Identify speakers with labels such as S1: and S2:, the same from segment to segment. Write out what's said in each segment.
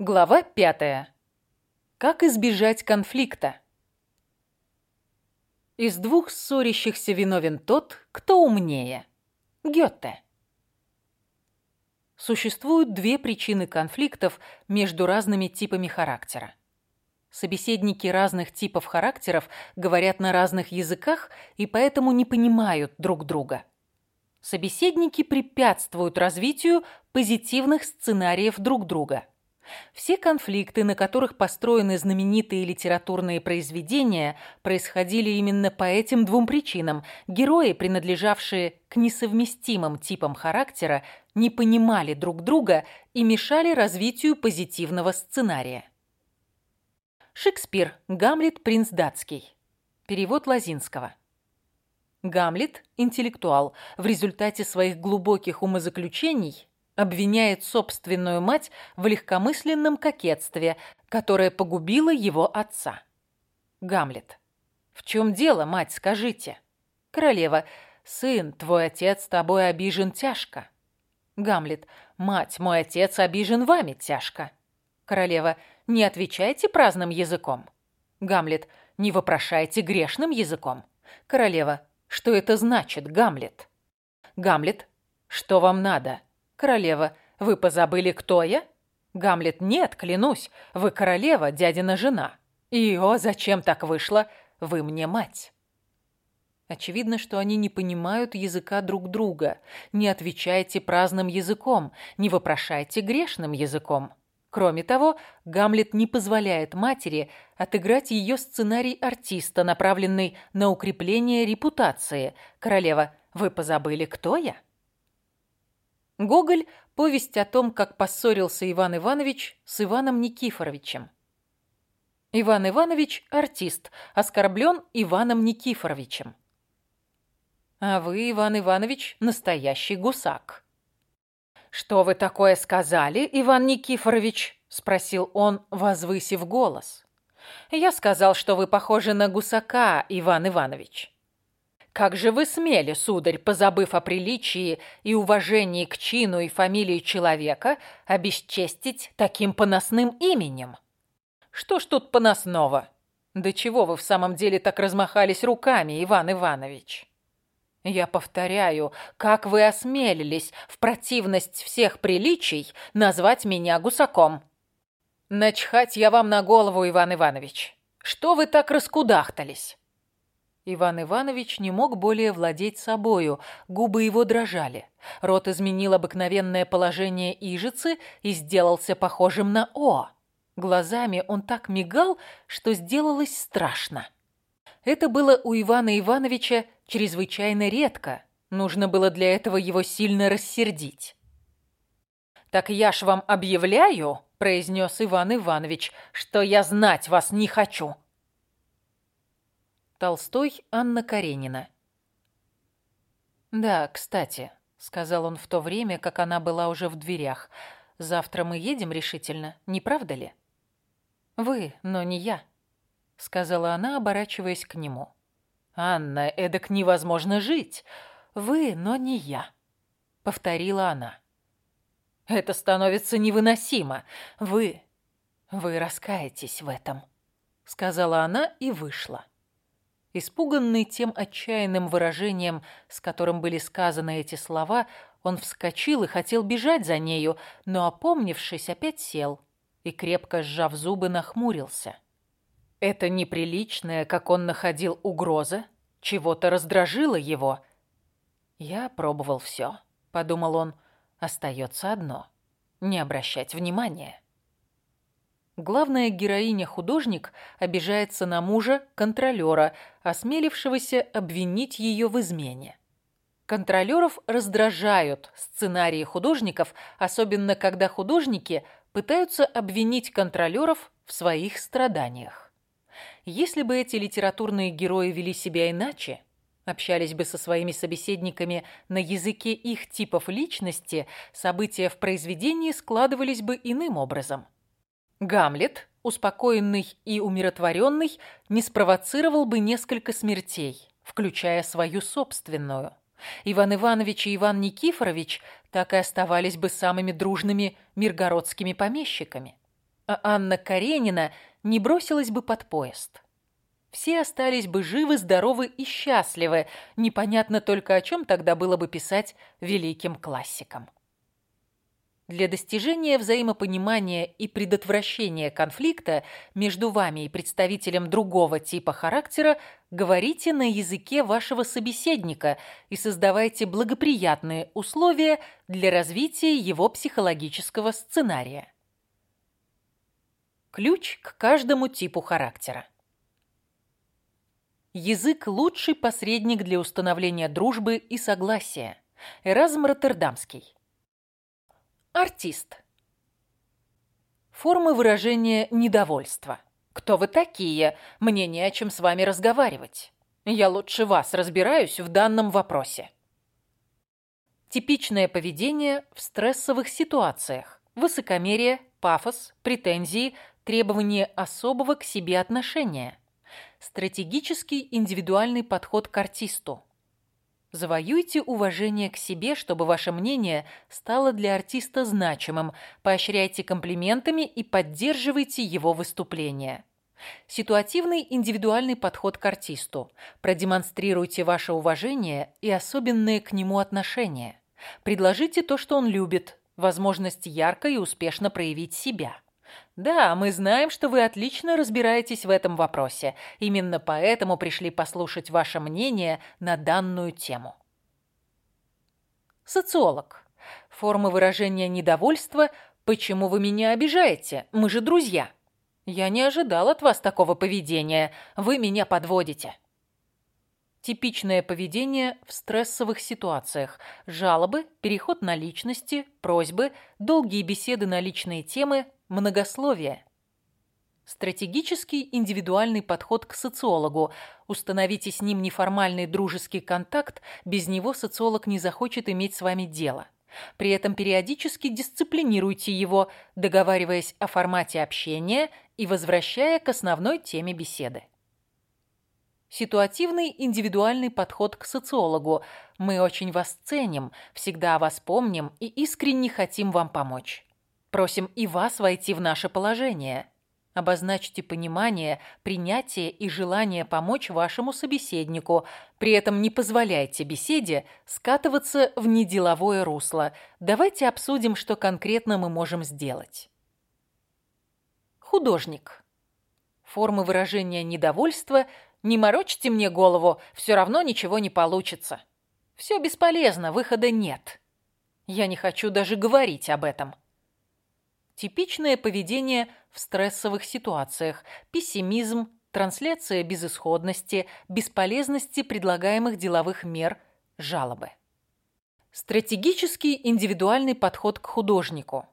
S1: Глава пятая. Как избежать конфликта? Из двух ссорящихся виновен тот, кто умнее. Гёте. Существуют две причины конфликтов между разными типами характера. Собеседники разных типов характеров говорят на разных языках и поэтому не понимают друг друга. Собеседники препятствуют развитию позитивных сценариев друг друга – все конфликты, на которых построены знаменитые литературные произведения, происходили именно по этим двум причинам. Герои, принадлежавшие к несовместимым типам характера, не понимали друг друга и мешали развитию позитивного сценария. Шекспир. Гамлет. Принц датский. Перевод Лазинского. Гамлет – интеллектуал. В результате своих глубоких умозаключений обвиняет собственную мать в легкомысленном кокетстве, которое погубило его отца. Гамлет. «В чем дело, мать, скажите?» Королева. «Сын, твой отец тобой обижен тяжко». Гамлет. «Мать, мой отец обижен вами тяжко». Королева. «Не отвечайте праздным языком». Гамлет. «Не вопрошайте грешным языком». Королева. «Что это значит, Гамлет?» Гамлет. «Что вам надо?» Королева, вы позабыли, кто я? Гамлет, нет, клянусь, вы королева, дядина жена. И, о, зачем так вышло? Вы мне мать. Очевидно, что они не понимают языка друг друга. Не отвечайте праздным языком, не вопрошайте грешным языком. Кроме того, Гамлет не позволяет матери отыграть ее сценарий артиста, направленный на укрепление репутации. Королева, вы позабыли, кто я? Гоголь – повесть о том, как поссорился Иван Иванович с Иваном Никифоровичем. Иван Иванович – артист, оскорблен Иваном Никифоровичем. А вы, Иван Иванович, настоящий гусак. «Что вы такое сказали, Иван Никифорович?» – спросил он, возвысив голос. «Я сказал, что вы похожи на гусака, Иван Иванович». Как же вы смели, сударь, позабыв о приличии и уважении к чину и фамилии человека, обесчестить таким поносным именем? Что ж тут поносного? Да чего вы в самом деле так размахались руками, Иван Иванович? Я повторяю, как вы осмелились в противность всех приличий назвать меня гусаком? Начхать я вам на голову, Иван Иванович. Что вы так раскудахтались? Иван Иванович не мог более владеть собою, губы его дрожали. Рот изменил обыкновенное положение ижицы и сделался похожим на «О». Глазами он так мигал, что сделалось страшно. Это было у Ивана Ивановича чрезвычайно редко. Нужно было для этого его сильно рассердить. «Так я ж вам объявляю», — произнес Иван Иванович, «что я знать вас не хочу». Толстой Анна Каренина. «Да, кстати», — сказал он в то время, как она была уже в дверях, «завтра мы едем решительно, не правда ли?» «Вы, но не я», — сказала она, оборачиваясь к нему. «Анна, эдак невозможно жить. Вы, но не я», — повторила она. «Это становится невыносимо. Вы, вы раскаетесь в этом», — сказала она и вышла. Испуганный тем отчаянным выражением, с которым были сказаны эти слова, он вскочил и хотел бежать за нею, но, опомнившись, опять сел и, крепко сжав зубы, нахмурился. Это неприличное, как он находил угроза, чего-то раздражило его. «Я пробовал все», — подумал он, — «остается одно — не обращать внимания». Главная героиня-художник обижается на мужа, контролера, осмелившегося обвинить ее в измене. Контролеров раздражают сценарии художников, особенно когда художники пытаются обвинить контролеров в своих страданиях. Если бы эти литературные герои вели себя иначе, общались бы со своими собеседниками на языке их типов личности, события в произведении складывались бы иным образом – Гамлет, успокоенный и умиротворенный, не спровоцировал бы несколько смертей, включая свою собственную. Иван Иванович и Иван Никифорович так и оставались бы самыми дружными миргородскими помещиками. а Анна Каренина не бросилась бы под поезд. Все остались бы живы, здоровы и счастливы. Непонятно только, о чем тогда было бы писать великим классикам. Для достижения взаимопонимания и предотвращения конфликта между вами и представителем другого типа характера говорите на языке вашего собеседника и создавайте благоприятные условия для развития его психологического сценария. Ключ к каждому типу характера. Язык – лучший посредник для установления дружбы и согласия. Эразм Роттердамский. Артист. Формы выражения недовольства. «Кто вы такие? Мне не о чем с вами разговаривать. Я лучше вас разбираюсь в данном вопросе». Типичное поведение в стрессовых ситуациях. Высокомерие, пафос, претензии, требование особого к себе отношения. Стратегический индивидуальный подход к артисту. Завоюйте уважение к себе, чтобы ваше мнение стало для артиста значимым. Поощряйте комплиментами и поддерживайте его выступления. Ситуативный индивидуальный подход к артисту. Продемонстрируйте ваше уважение и особенные к нему отношения. Предложите то, что он любит, возможность ярко и успешно проявить себя. Да, мы знаем, что вы отлично разбираетесь в этом вопросе. Именно поэтому пришли послушать ваше мнение на данную тему. Социолог. Форма выражения недовольства «Почему вы меня обижаете? Мы же друзья». Я не ожидал от вас такого поведения. Вы меня подводите. Типичное поведение в стрессовых ситуациях. Жалобы, переход на личности, просьбы, долгие беседы на личные темы, Многословие. Стратегический индивидуальный подход к социологу. Установите с ним неформальный дружеский контакт, без него социолог не захочет иметь с вами дело. При этом периодически дисциплинируйте его, договариваясь о формате общения и возвращая к основной теме беседы. Ситуативный индивидуальный подход к социологу. Мы очень вас ценим, всегда о вас помним и искренне хотим вам помочь. Просим и вас войти в наше положение. Обозначьте понимание, принятие и желание помочь вашему собеседнику. При этом не позволяйте беседе скатываться в неделовое русло. Давайте обсудим, что конкретно мы можем сделать. Художник. Формы выражения недовольства «Не морочьте мне голову, все равно ничего не получится». Все бесполезно, выхода нет. Я не хочу даже говорить об этом. Типичное поведение в стрессовых ситуациях, пессимизм, трансляция безысходности, бесполезности предлагаемых деловых мер, жалобы. Стратегический индивидуальный подход к художнику.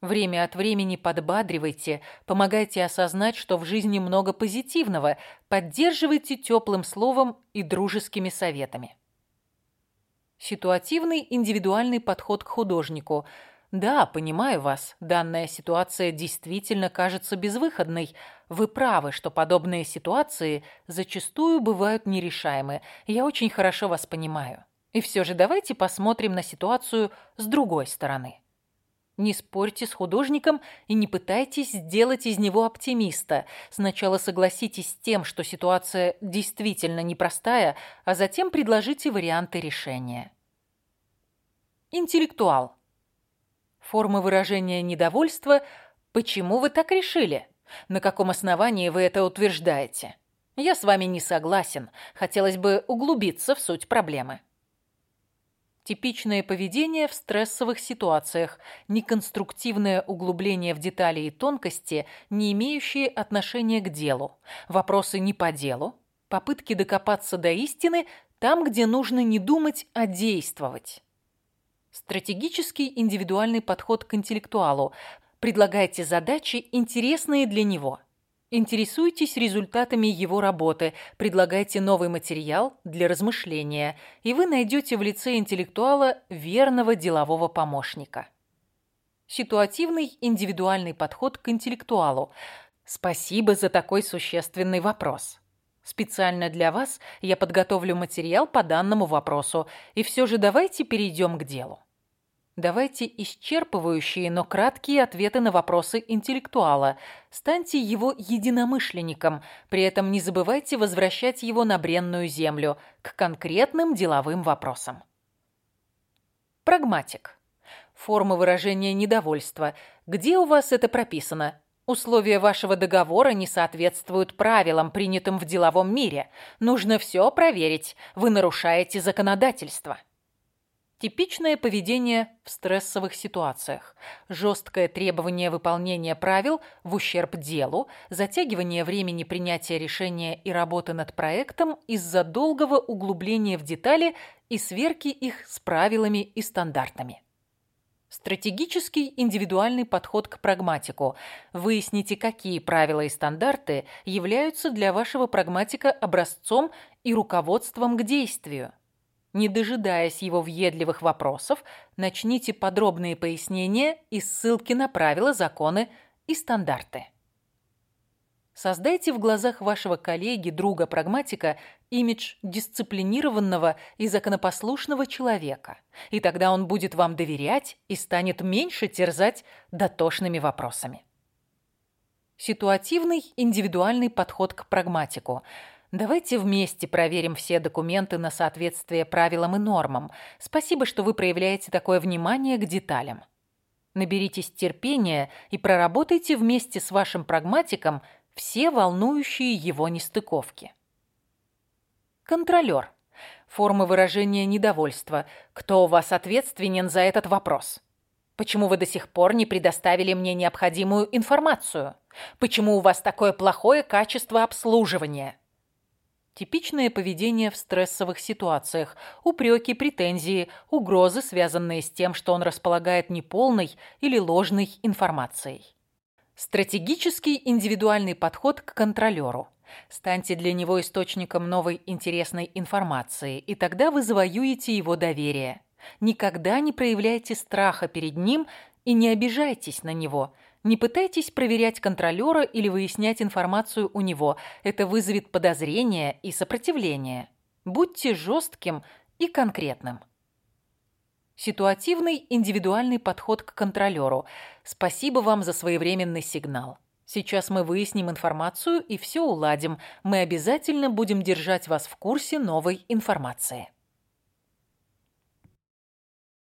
S1: Время от времени подбадривайте, помогайте осознать, что в жизни много позитивного, поддерживайте теплым словом и дружескими советами. Ситуативный индивидуальный подход к художнику – да, понимаю вас. Данная ситуация действительно кажется безвыходной. Вы правы, что подобные ситуации зачастую бывают нерешаемы. Я очень хорошо вас понимаю. И все же давайте посмотрим на ситуацию с другой стороны. Не спорьте с художником и не пытайтесь сделать из него оптимиста. Сначала согласитесь с тем, что ситуация действительно непростая, а затем предложите варианты решения. Интеллектуал. Формы выражения недовольства «Почему вы так решили? На каком основании вы это утверждаете? Я с вами не согласен. Хотелось бы углубиться в суть проблемы». Типичное поведение в стрессовых ситуациях, неконструктивное углубление в детали и тонкости, не имеющие отношения к делу, вопросы не по делу, попытки докопаться до истины там, где нужно не думать, а действовать. Стратегический индивидуальный подход к интеллектуалу. Предлагайте задачи, интересные для него. Интересуйтесь результатами его работы, предлагайте новый материал для размышления, и вы найдете в лице интеллектуала верного делового помощника. Ситуативный индивидуальный подход к интеллектуалу. Спасибо за такой существенный вопрос. Специально для вас я подготовлю материал по данному вопросу, и все же давайте перейдем к делу. Давайте исчерпывающие, но краткие ответы на вопросы интеллектуала. Станьте его единомышленником, при этом не забывайте возвращать его на бренную землю, к конкретным деловым вопросам. Прагматик. Форма выражения недовольства. Где у вас это прописано? Условия вашего договора не соответствуют правилам, принятым в деловом мире. Нужно все проверить. Вы нарушаете законодательство. Типичное поведение в стрессовых ситуациях. Жесткое требование выполнения правил в ущерб делу, затягивание времени принятия решения и работы над проектом из-за долгого углубления в детали и сверки их с правилами и стандартами. Стратегический индивидуальный подход к прагматику. Выясните, какие правила и стандарты являются для вашего прагматика образцом и руководством к действию. Не дожидаясь его въедливых вопросов, начните подробные пояснения и ссылки на правила, законы и стандарты. Создайте в глазах вашего коллеги, друга-прагматика имидж дисциплинированного и законопослушного человека, и тогда он будет вам доверять и станет меньше терзать дотошными вопросами. Ситуативный индивидуальный подход к прагматику – Давайте вместе проверим все документы на соответствие правилам и нормам. Спасибо, что вы проявляете такое внимание к деталям. Наберитесь терпения и проработайте вместе с вашим прагматиком все волнующие его нестыковки. Контролер. Форма выражения недовольства. Кто у вас ответственен за этот вопрос? Почему вы до сих пор не предоставили мне необходимую информацию? Почему у вас такое плохое качество обслуживания? Типичное поведение в стрессовых ситуациях, упреки, претензии, угрозы, связанные с тем, что он располагает неполной или ложной информацией. Стратегический индивидуальный подход к контролеру. Станьте для него источником новой интересной информации, и тогда вы завоюете его доверие. Никогда не проявляйте страха перед ним и не обижайтесь на него – не пытайтесь проверять контролера или выяснять информацию у него. Это вызовет подозрение и сопротивление. Будьте жестким и конкретным. Ситуативный индивидуальный подход к контролеру. Спасибо вам за своевременный сигнал. Сейчас мы выясним информацию и все уладим. Мы обязательно будем держать вас в курсе новой информации.